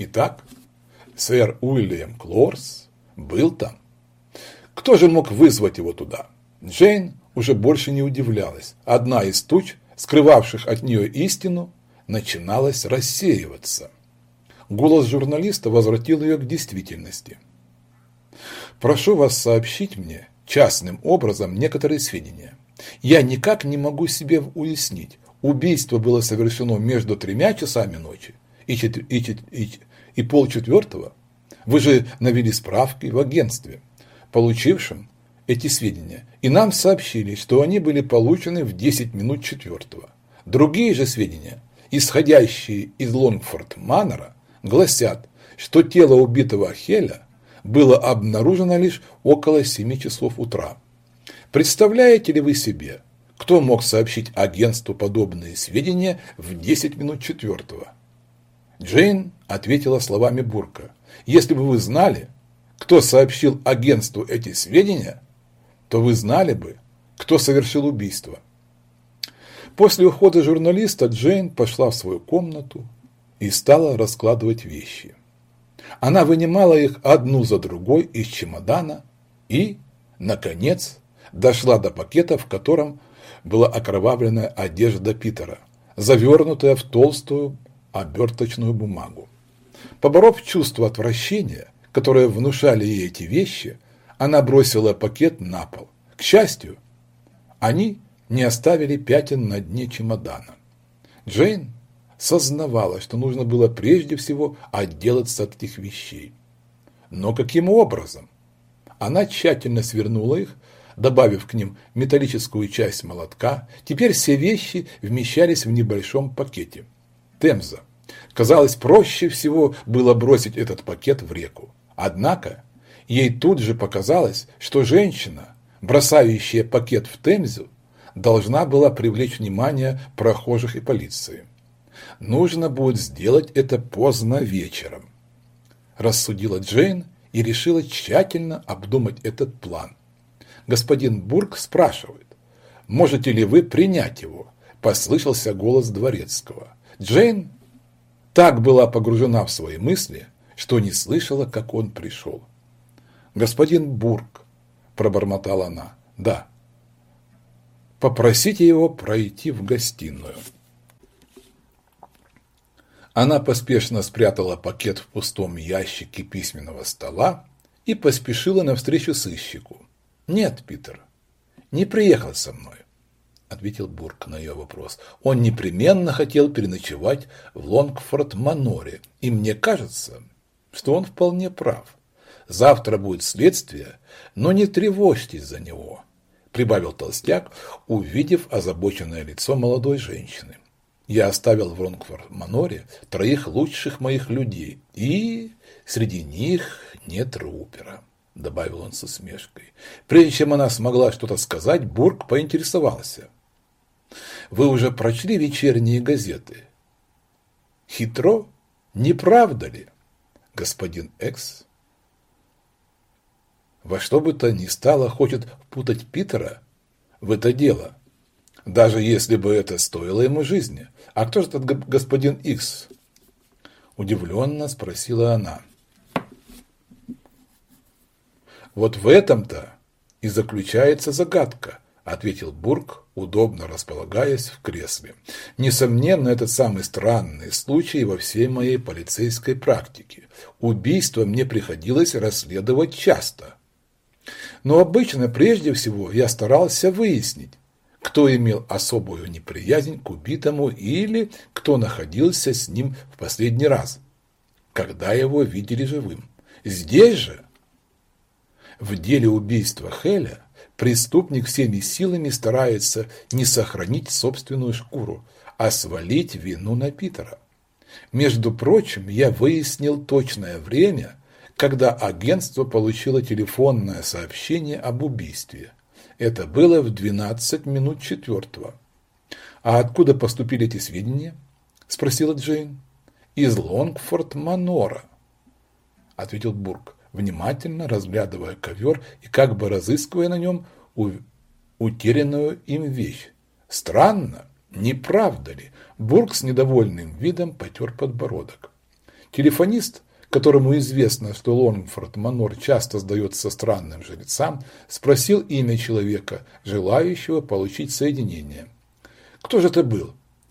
Итак, сэр Уильям Клорс был там. Кто же мог вызвать его туда? Джейн уже больше не удивлялась. Одна из туч, скрывавших от нее истину, начиналась рассеиваться. Голос журналиста возвратил ее к действительности. «Прошу вас сообщить мне частным образом некоторые сведения. Я никак не могу себе уяснить, убийство было совершено между тремя часами ночи и, чет... и, чет... и... и полчетвертого. Вы же навели справки в агентстве, получившем эти сведения, и нам сообщили, что они были получены в 10 минут четвертого. Другие же сведения, исходящие из Лонгфорд Маннера, гласят, что тело убитого Хеля было обнаружено лишь около 7 часов утра. Представляете ли вы себе, кто мог сообщить агентству подобные сведения в 10 минут четвертого? Джейн ответила словами Бурка. Если бы вы знали, кто сообщил агентству эти сведения, то вы знали бы, кто совершил убийство. После ухода журналиста Джейн пошла в свою комнату и стала раскладывать вещи. Она вынимала их одну за другой из чемодана и, наконец, дошла до пакета, в котором была окровавленная одежда Питера, завернутая в толстую оберточную бумагу. Поборов чувство отвращения, которое внушали ей эти вещи, она бросила пакет на пол. К счастью, они не оставили пятен на дне чемодана. Джейн сознавала, что нужно было прежде всего отделаться от этих вещей. Но каким образом? Она тщательно свернула их, добавив к ним металлическую часть молотка. Теперь все вещи вмещались в небольшом пакете. Темза. Казалось, проще всего было бросить этот пакет в реку. Однако ей тут же показалось, что женщина, бросающая пакет в Темзу, должна была привлечь внимание прохожих и полиции нужно будет сделать это поздно вечером. Рассудила Джейн и решила тщательно обдумать этот план. Господин Бург спрашивает, можете ли вы принять его? Послышался голос дворецкого. Джейн так была погружена в свои мысли, что не слышала, как он пришел. «Господин Бург», – пробормотала она, – «да». «Попросите его пройти в гостиную». Она поспешно спрятала пакет в пустом ящике письменного стола и поспешила навстречу сыщику. «Нет, Питер, не приехал со мной», – ответил Бурк на ее вопрос. «Он непременно хотел переночевать в Лонгфорд-Маноре, и мне кажется, что он вполне прав. Завтра будет следствие, но не тревожьтесь за него», – прибавил толстяк, увидев озабоченное лицо молодой женщины. Я оставил в Ронгфор-Маноре троих лучших моих людей, и среди них нет Рупера, добавил он с усмешкой. Прежде чем она смогла что-то сказать, Бург поинтересовался. Вы уже прочли вечерние газеты? Хитро, не правда ли, господин Экс? Во что бы то ни стало хочет впутать Питера в это дело, даже если бы это стоило ему жизни. А кто же этот господин Икс? Удивленно спросила она. Вот в этом-то и заключается загадка, ответил Бург, удобно располагаясь в кресле. Несомненно, это самый странный случай во всей моей полицейской практике. Убийство мне приходилось расследовать часто. Но обычно, прежде всего, я старался выяснить, кто имел особую неприязнь к убитому или кто находился с ним в последний раз, когда его видели живым. Здесь же, в деле убийства Хеля, преступник всеми силами старается не сохранить собственную шкуру, а свалить вину на Питера. Между прочим, я выяснил точное время, когда агентство получило телефонное сообщение об убийстве – это было в 12 минут четвертого. «А откуда поступили эти сведения?» – спросила Джейн. «Из Лонгфорд-Манора», – ответил Бург, внимательно разглядывая ковер и как бы разыскивая на нем утерянную им вещь. «Странно, не правда ли?» Бург с недовольным видом потер подбородок. Телефонист, которому известно, что Лонгфорд Манор часто сдается странным жрецам, спросил имя человека, желающего получить соединение. «Кто же это был?»